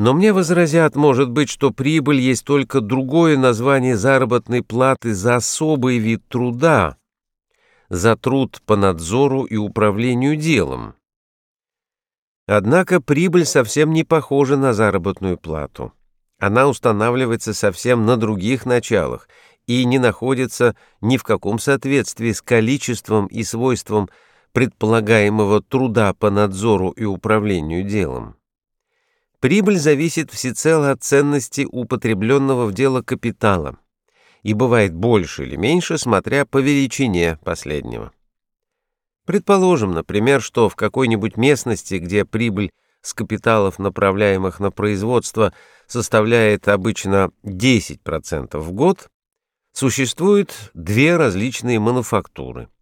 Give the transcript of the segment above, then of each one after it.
Но мне возразят, может быть, что прибыль есть только другое название заработной платы за особый вид труда, за труд по надзору и управлению делом. Однако прибыль совсем не похожа на заработную плату. Она устанавливается совсем на других началах и не находится ни в каком соответствии с количеством и свойством предполагаемого труда по надзору и управлению делом. Прибыль зависит всецело от ценности употребленного в дело капитала и бывает больше или меньше, смотря по величине последнего. Предположим, например, что в какой-нибудь местности, где прибыль с капиталов, направляемых на производство, составляет обычно 10% в год, существуют две различные мануфактуры –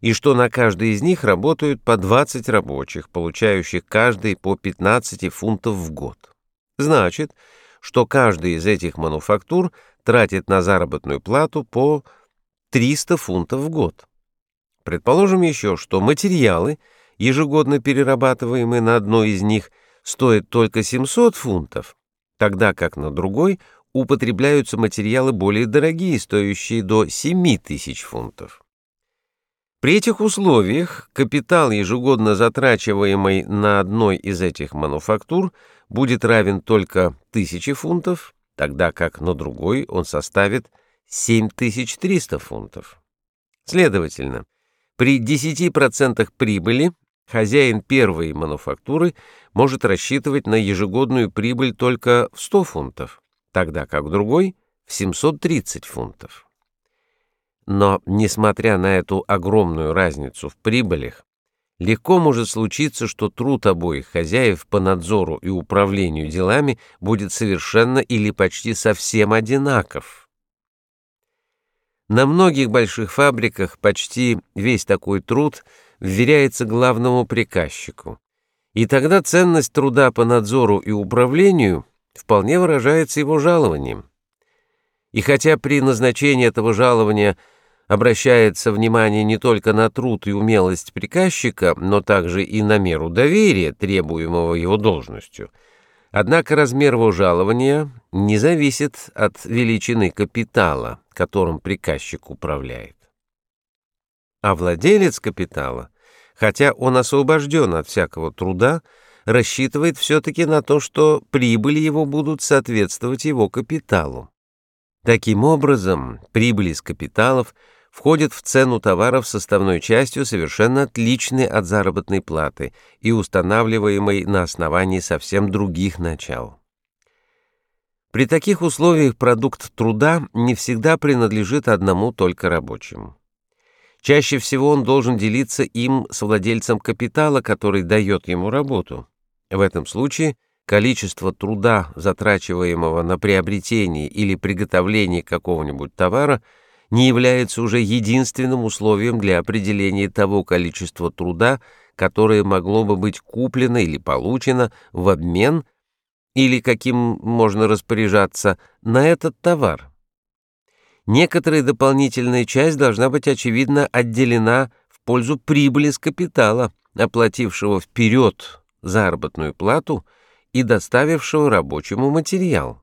и что на каждой из них работают по 20 рабочих, получающих каждый по 15 фунтов в год. Значит, что каждый из этих мануфактур тратит на заработную плату по 300 фунтов в год. Предположим еще, что материалы, ежегодно перерабатываемые на одной из них, стоят только 700 фунтов, тогда как на другой употребляются материалы более дорогие, стоящие до 7000 фунтов. При этих условиях капитал, ежегодно затрачиваемый на одной из этих мануфактур, будет равен только 1000 фунтов, тогда как на другой он составит 7300 фунтов. Следовательно, при 10% прибыли хозяин первой мануфактуры может рассчитывать на ежегодную прибыль только в 100 фунтов, тогда как другой — в 730 фунтов. Но, несмотря на эту огромную разницу в прибылях, легко может случиться, что труд обоих хозяев по надзору и управлению делами будет совершенно или почти совсем одинаков. На многих больших фабриках почти весь такой труд вверяется главному приказчику. И тогда ценность труда по надзору и управлению вполне выражается его жалованием. И хотя при назначении этого жалования – обращается внимание не только на труд и умелость приказчика, но также и на меру доверия, требуемого его должностью. Однако размер его жалования не зависит от величины капитала, которым приказчик управляет. А владелец капитала, хотя он освобожден от всякого труда, рассчитывает все-таки на то, что прибыли его будут соответствовать его капиталу. Таким образом, прибыли с капиталов – входит в цену товаров составной частью, совершенно отличной от заработной платы и устанавливаемой на основании совсем других начал. При таких условиях продукт труда не всегда принадлежит одному только рабочему. Чаще всего он должен делиться им с владельцем капитала, который дает ему работу. В этом случае количество труда, затрачиваемого на приобретение или приготовление какого-нибудь товара – не является уже единственным условием для определения того количества труда, которое могло бы быть куплено или получено в обмен или каким можно распоряжаться на этот товар. Некоторая дополнительная часть должна быть очевидно отделена в пользу прибыли с капитала, оплатившего вперед заработную плату и доставившего рабочему материал.